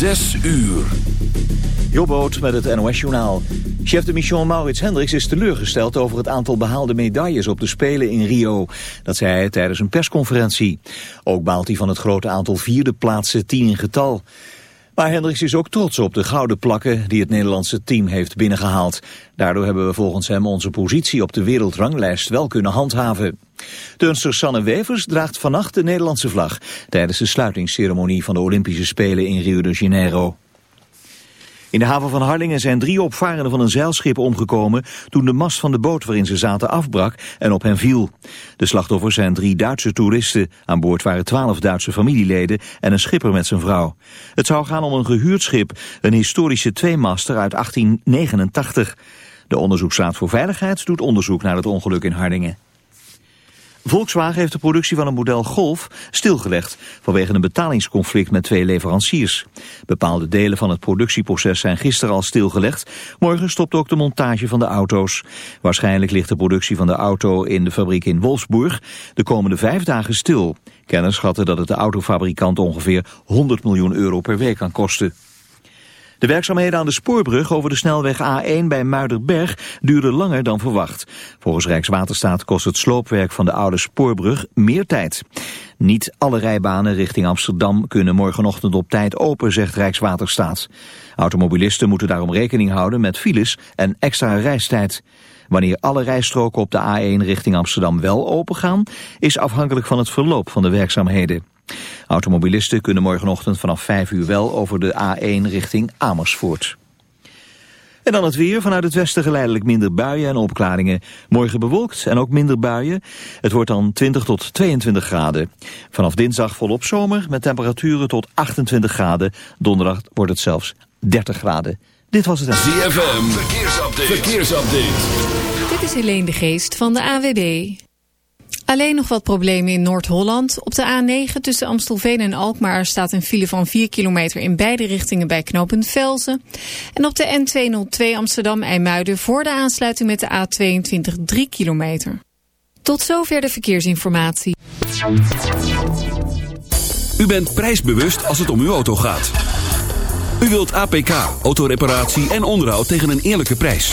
Zes uur. Jobboot met het NOS-journaal. Chef de mission Maurits Hendricks is teleurgesteld over het aantal behaalde medailles op de Spelen in Rio. Dat zei hij tijdens een persconferentie. Ook baalt hij van het grote aantal vierde plaatsen, tien in getal. Maar Hendricks is ook trots op de gouden plakken die het Nederlandse team heeft binnengehaald. Daardoor hebben we volgens hem onze positie op de wereldranglijst wel kunnen handhaven. Turnster Sanne Wevers draagt vannacht de Nederlandse vlag... tijdens de sluitingsceremonie van de Olympische Spelen in Rio de Janeiro. In de haven van Harlingen zijn drie opvarenden van een zeilschip omgekomen toen de mast van de boot waarin ze zaten afbrak en op hen viel. De slachtoffers zijn drie Duitse toeristen. Aan boord waren twaalf Duitse familieleden en een schipper met zijn vrouw. Het zou gaan om een gehuurd schip, een historische tweemaster uit 1889. De Onderzoeksraad voor Veiligheid doet onderzoek naar het ongeluk in Harlingen. Volkswagen heeft de productie van een model Golf stilgelegd vanwege een betalingsconflict met twee leveranciers. Bepaalde delen van het productieproces zijn gisteren al stilgelegd. Morgen stopt ook de montage van de auto's. Waarschijnlijk ligt de productie van de auto in de fabriek in Wolfsburg de komende vijf dagen stil. Kenners schatten dat het de autofabrikant ongeveer 100 miljoen euro per week kan kosten. De werkzaamheden aan de spoorbrug over de snelweg A1 bij Muiderberg duurden langer dan verwacht. Volgens Rijkswaterstaat kost het sloopwerk van de oude spoorbrug meer tijd. Niet alle rijbanen richting Amsterdam kunnen morgenochtend op tijd open, zegt Rijkswaterstaat. Automobilisten moeten daarom rekening houden met files en extra reistijd. Wanneer alle rijstroken op de A1 richting Amsterdam wel open gaan, is afhankelijk van het verloop van de werkzaamheden. Automobilisten kunnen morgenochtend vanaf 5 uur wel over de A1 richting Amersfoort. En dan het weer. Vanuit het westen geleidelijk minder buien en opklaringen. Morgen bewolkt en ook minder buien. Het wordt dan 20 tot 22 graden. Vanaf dinsdag volop zomer met temperaturen tot 28 graden. Donderdag wordt het zelfs 30 graden. Dit was het. ZFM. Verkeersupdate. Verkeersupdate. Dit is Helene de Geest van de AWB. Alleen nog wat problemen in Noord-Holland. Op de A9 tussen Amstelveen en Alkmaar staat een file van 4 kilometer in beide richtingen bij knooppunt Velzen. En op de N202 Amsterdam-IJmuiden voor de aansluiting met de A22 3 kilometer. Tot zover de verkeersinformatie. U bent prijsbewust als het om uw auto gaat. U wilt APK, autoreparatie en onderhoud tegen een eerlijke prijs.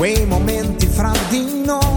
Quei momenti fra di noi,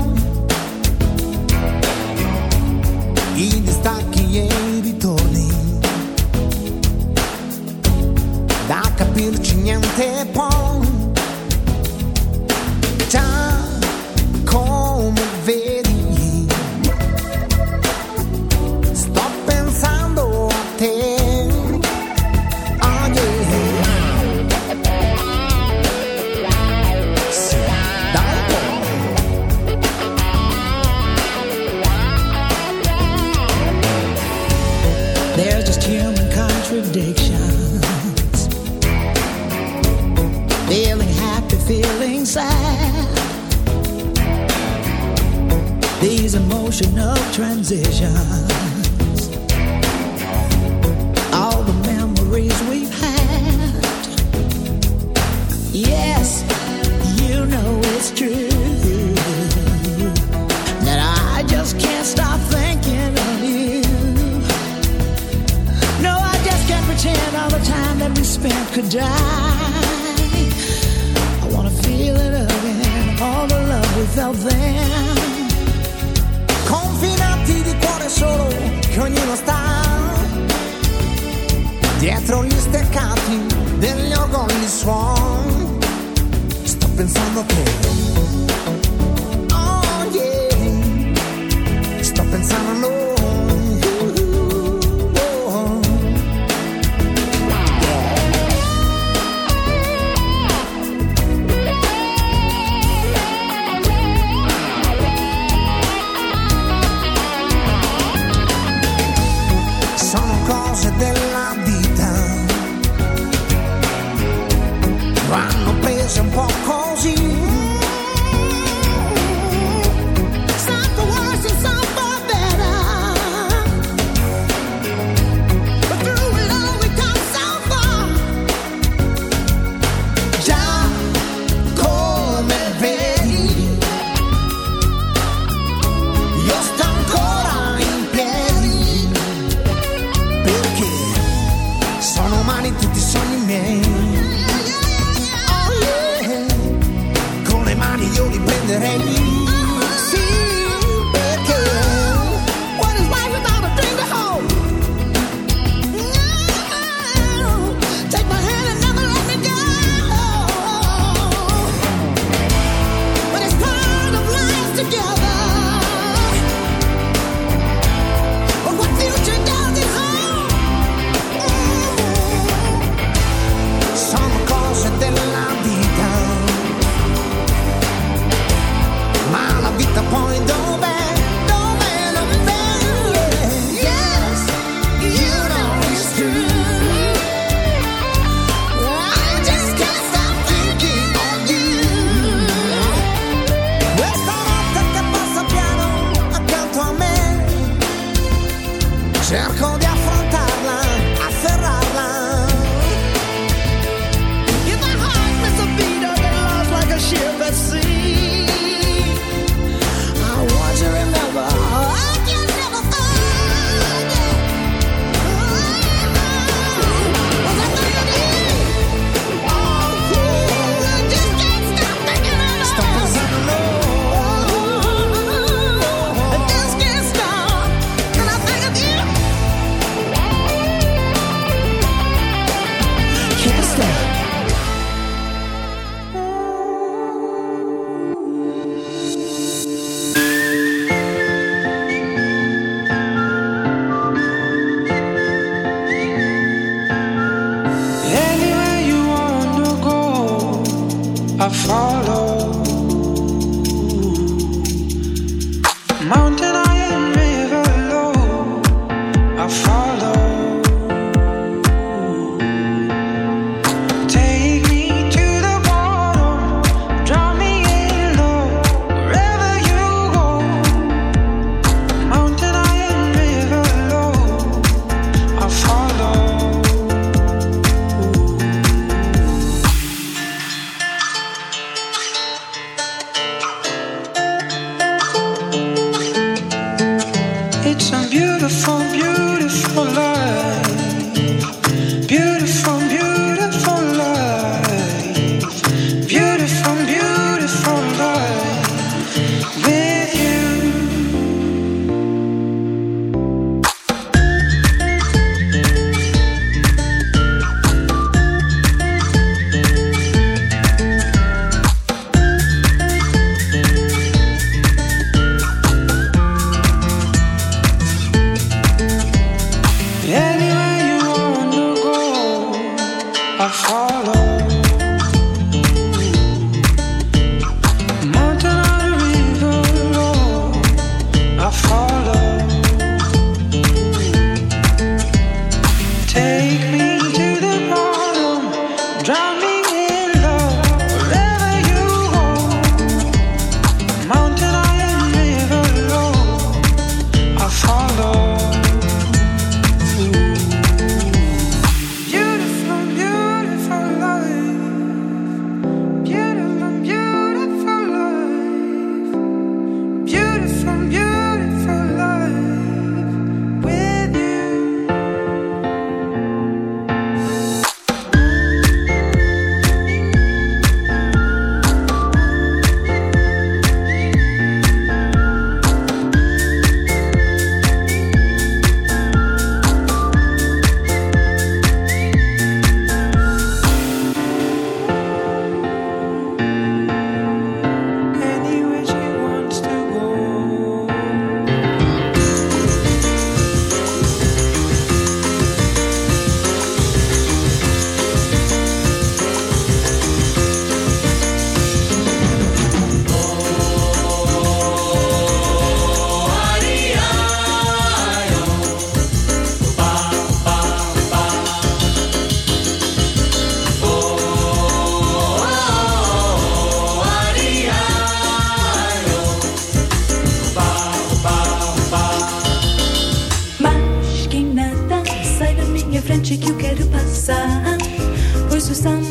dietro gli steccati degli organi suon. Sto pensando a te oh yeah sto pensando a noi.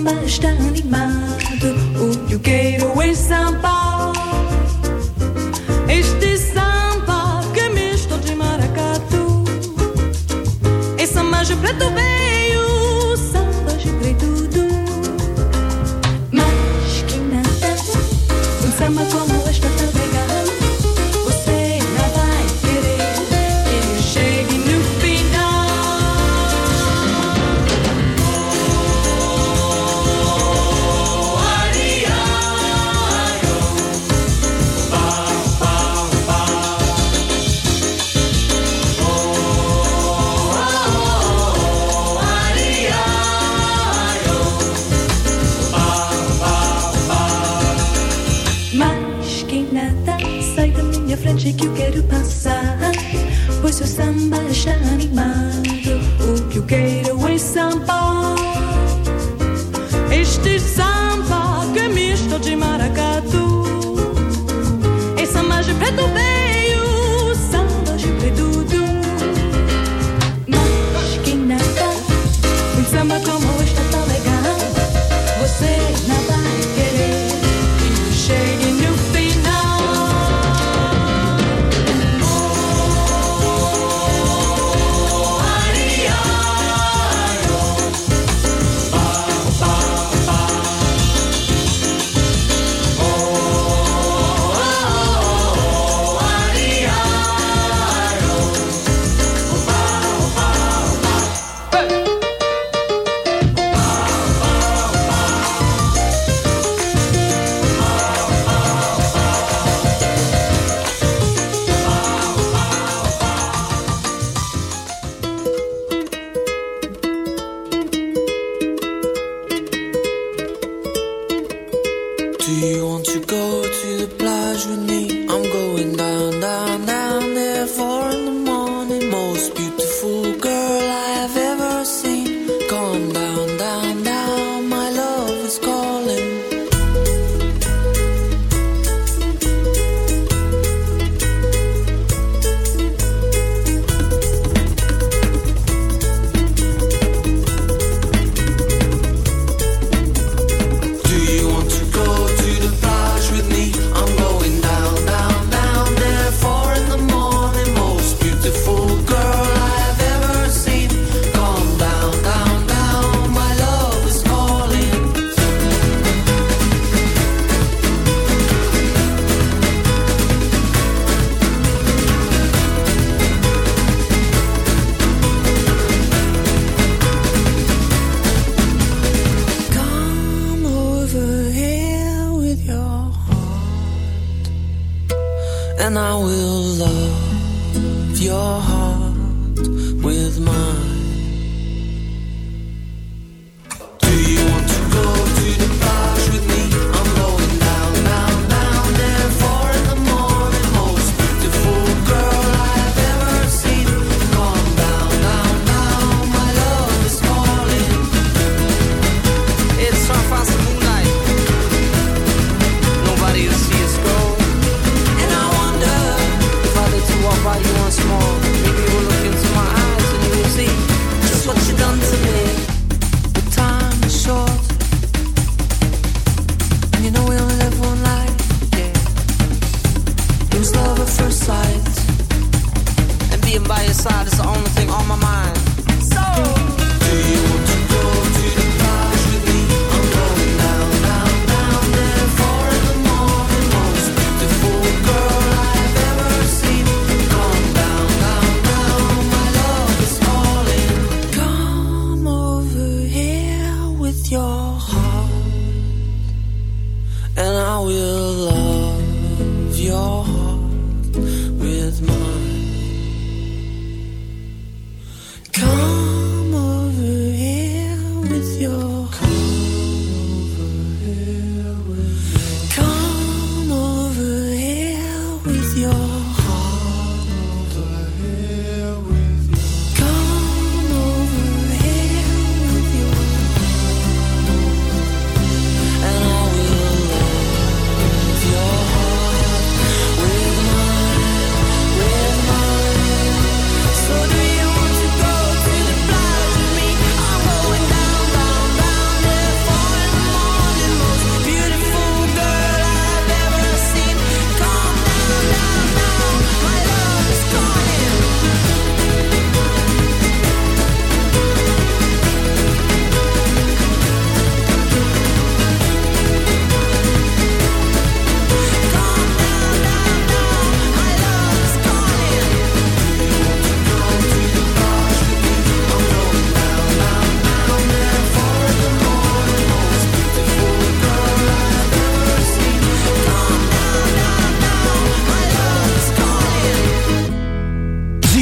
מה שתנימה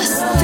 Yes.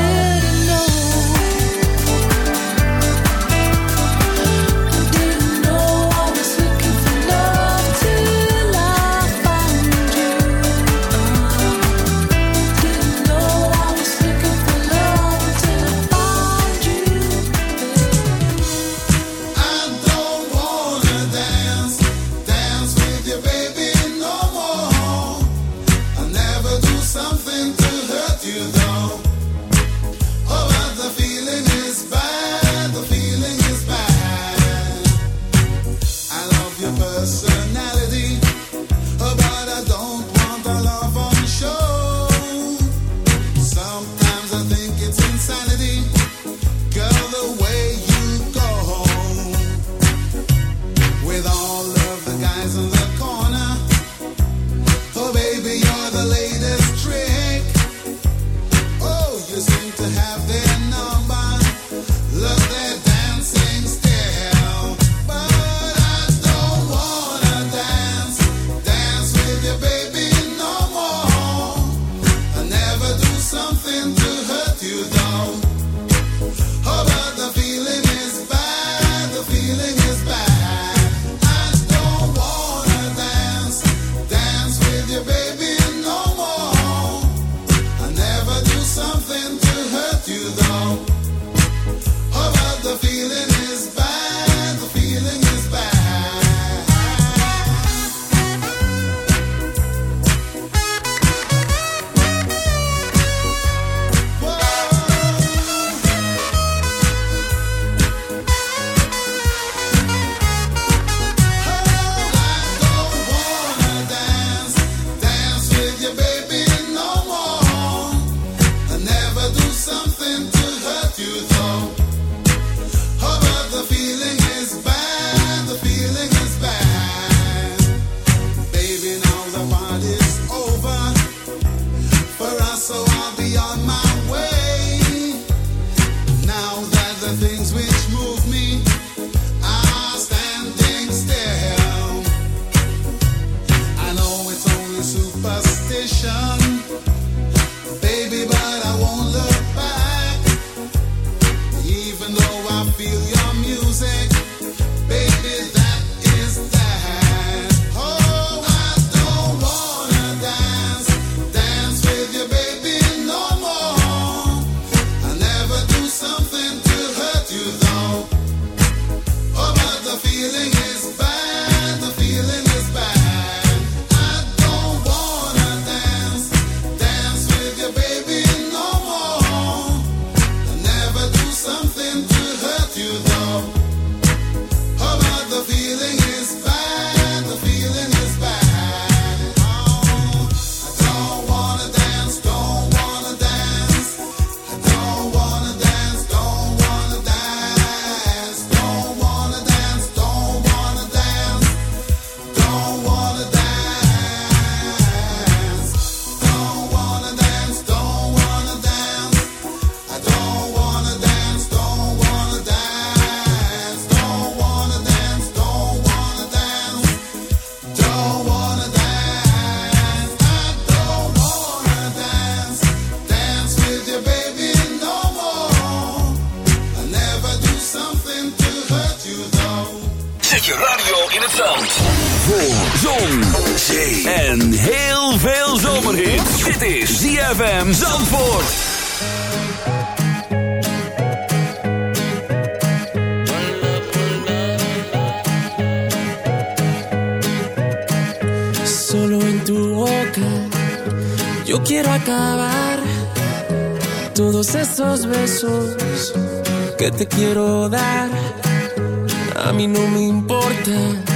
het zand. Voor zon, en heel veel zomerhit. Dit is ZFM Zandvoort. Solo in tu boca, yo quiero acabar todos esos besos que te quiero dar. A mí no me importa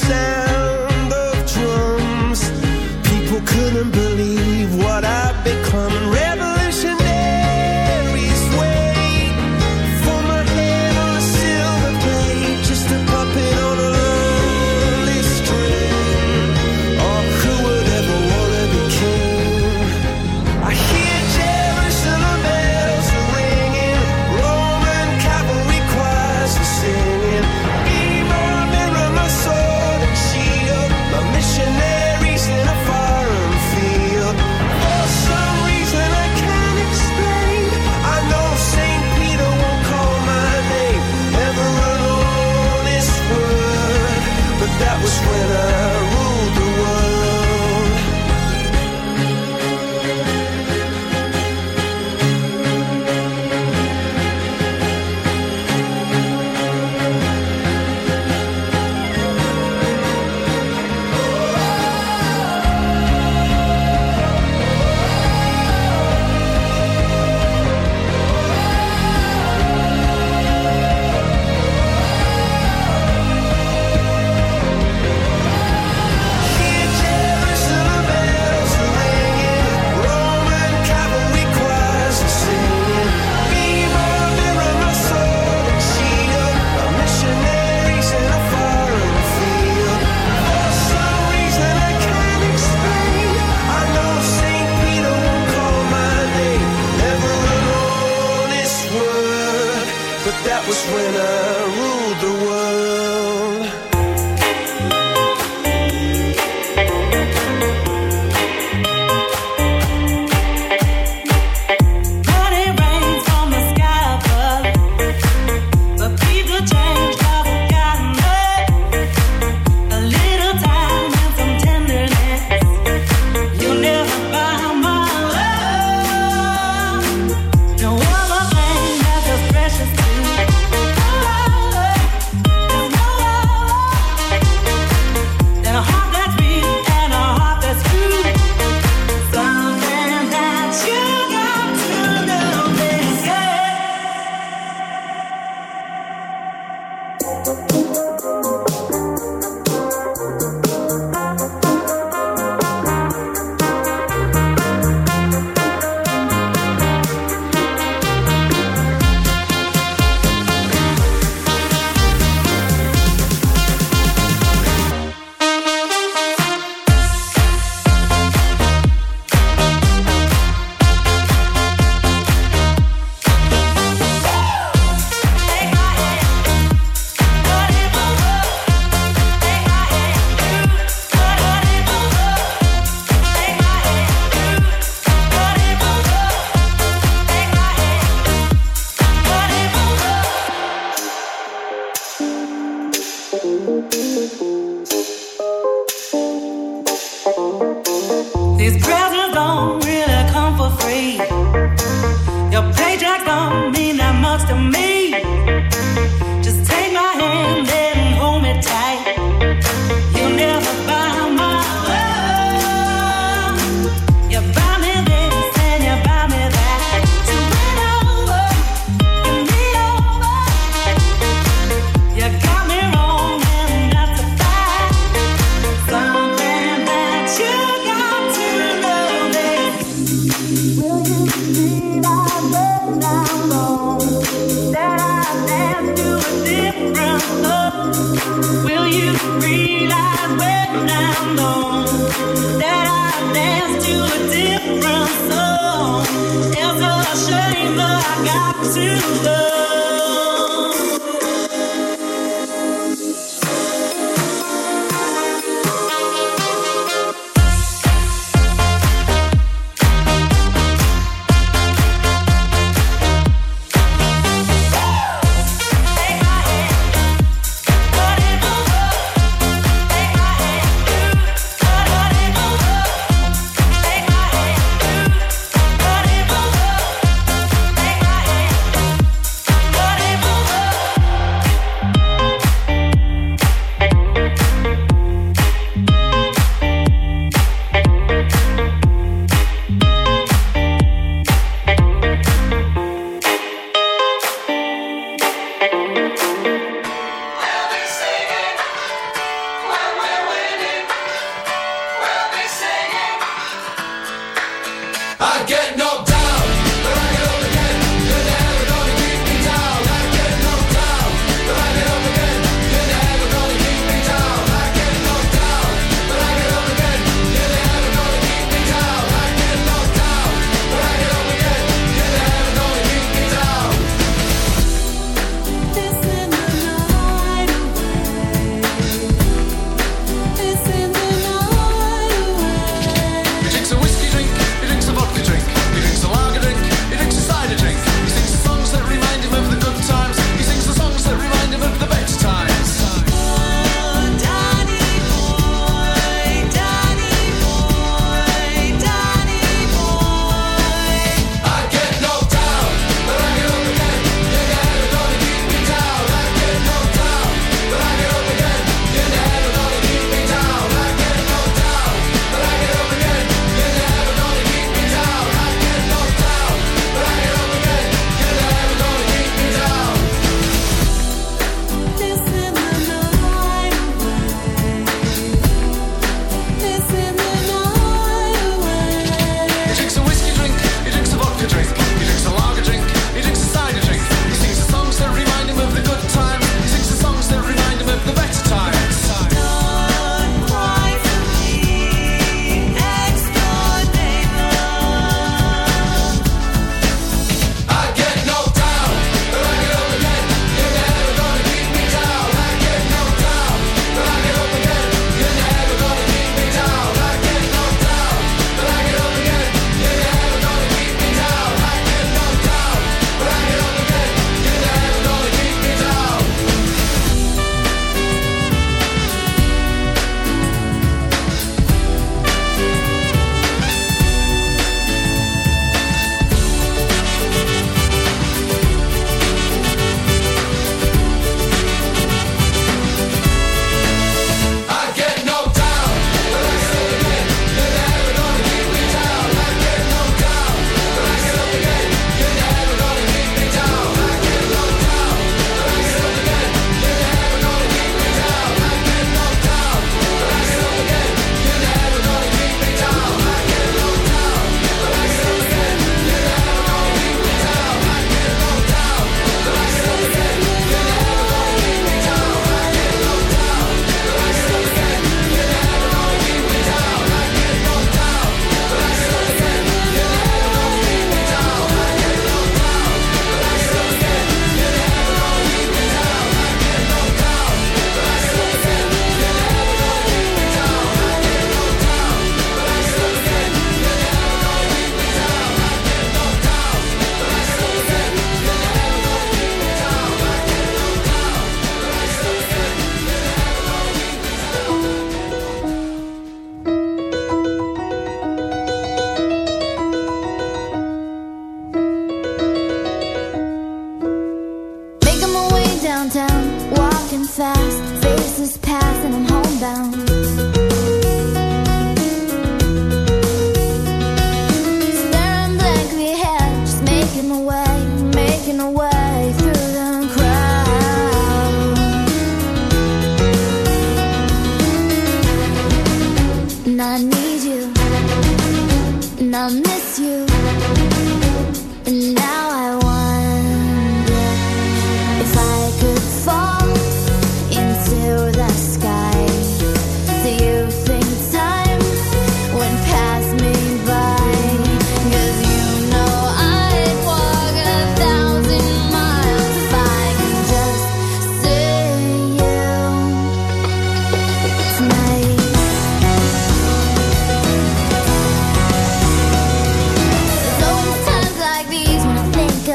sound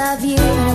love you.